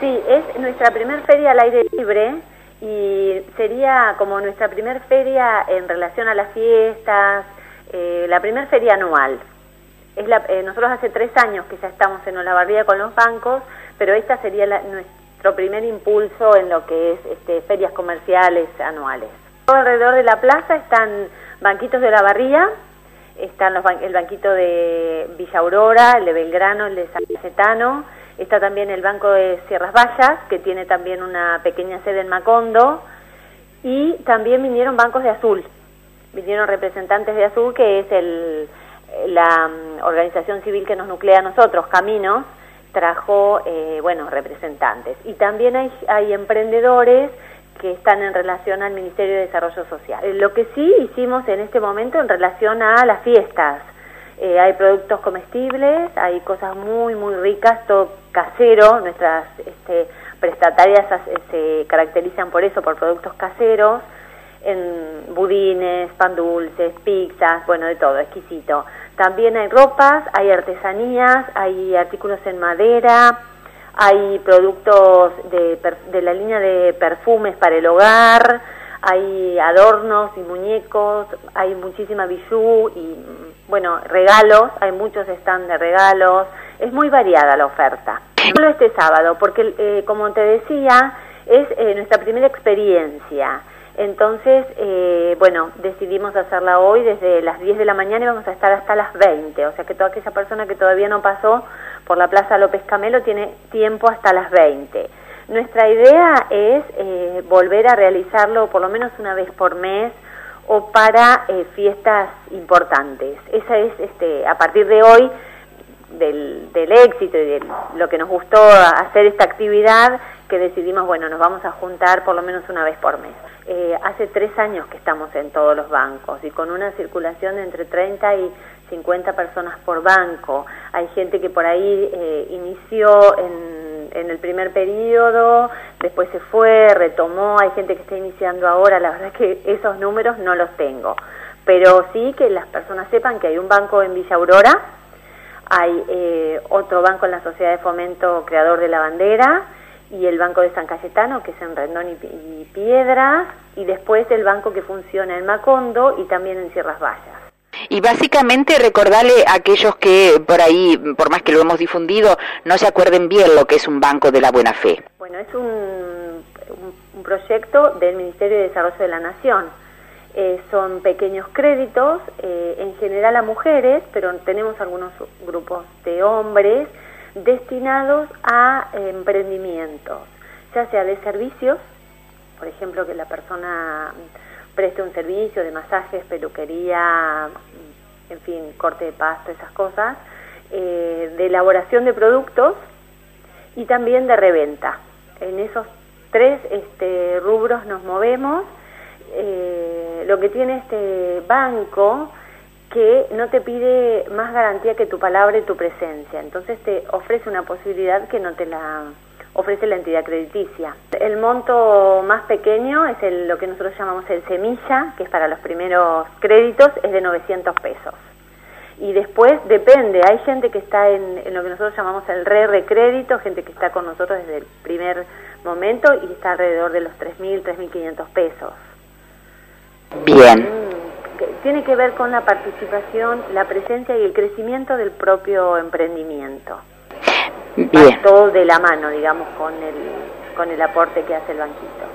Sí, es nuestra primera feria al aire libre y sería como nuestra primera feria en relación a las fiestas, eh, la primera feria anual. Es la, eh, nosotros hace tres años que ya estamos en Olavarría con los bancos, pero esta sería nuestro primer impulso en lo que es este, ferias comerciales anuales. Alrededor de la plaza están banquitos de Olavarría, están los, el banquito de Villa Aurora, el de Belgrano, el de San Cetano, Está también el Banco de Sierras Vallas, que tiene también una pequeña sede en Macondo. Y también vinieron bancos de Azul. Vinieron representantes de Azul, que es el, la mm, organización civil que nos nuclea a nosotros, Caminos, trajo, eh, bueno, representantes. Y también hay, hay emprendedores que están en relación al Ministerio de Desarrollo Social. Eh, lo que sí hicimos en este momento en relación a las fiestas, eh, hay productos comestibles, hay cosas muy, muy ricas, todo casero, nuestras este, prestatarias se caracterizan por eso, por productos caseros, en budines, pan dulces, pizzas, bueno, de todo, exquisito. También hay ropas, hay artesanías, hay artículos en madera, hay productos de, de la línea de perfumes para el hogar, hay adornos y muñecos, hay muchísima bijú y, bueno, regalos, hay muchos stands de regalos, es muy variada la oferta. Solo este sábado, porque, eh, como te decía, es eh, nuestra primera experiencia. Entonces, eh, bueno, decidimos hacerla hoy desde las 10 de la mañana y vamos a estar hasta las 20. O sea que toda aquella persona que todavía no pasó por la Plaza López Camelo tiene tiempo hasta las 20. Nuestra idea es eh, volver a realizarlo por lo menos una vez por mes o para eh, fiestas importantes. Esa es, este, a partir de hoy, del, del éxito y de lo que nos gustó hacer esta actividad, que decidimos, bueno, nos vamos a juntar por lo menos una vez por mes. Eh, hace tres años que estamos en todos los bancos y con una circulación de entre 30 y 50 personas por banco. Hay gente que por ahí eh, inició en en el primer periodo, después se fue, retomó, hay gente que está iniciando ahora, la verdad es que esos números no los tengo, pero sí que las personas sepan que hay un banco en Villa Aurora, hay eh, otro banco en la Sociedad de Fomento Creador de la Bandera y el Banco de San Cayetano, que es en Rendón y, y Piedras, y después el banco que funciona en Macondo y también en Sierras Vallas. Y básicamente recordarle a aquellos que por ahí, por más que lo hemos difundido, no se acuerden bien lo que es un banco de la buena fe. Bueno, es un, un, proyecto del Ministerio de Desarrollo de la Nación. Eh, son pequeños créditos, eh, en general a mujeres, pero tenemos algunos grupos de hombres destinados a emprendimientos, ya sea de servicios, por ejemplo, que la persona preste un servicio de masajes, peluquería, en fin, corte de pasto, esas cosas, eh, de elaboración de productos y también de reventa. En esos tres este, rubros nos movemos. Eh, lo que tiene este banco que no te pide más garantía que tu palabra y tu presencia. Entonces te ofrece una posibilidad que no te la ofrece la entidad crediticia. El monto más pequeño es el, lo que nosotros llamamos el semilla, que es para los primeros créditos, es de 900 pesos. Y después depende, hay gente que está en, lo que nosotros llamamos el re-recrédito, gente que está con nosotros desde el primer momento y está alrededor de los 3.000, 3.500 pesos. Bien. Mm, tiene que ver con la participación, la presencia y el crecimiento del propio emprendimiento. Bien. todo de la mano, digamos, con el, con el aporte que hace el banquito.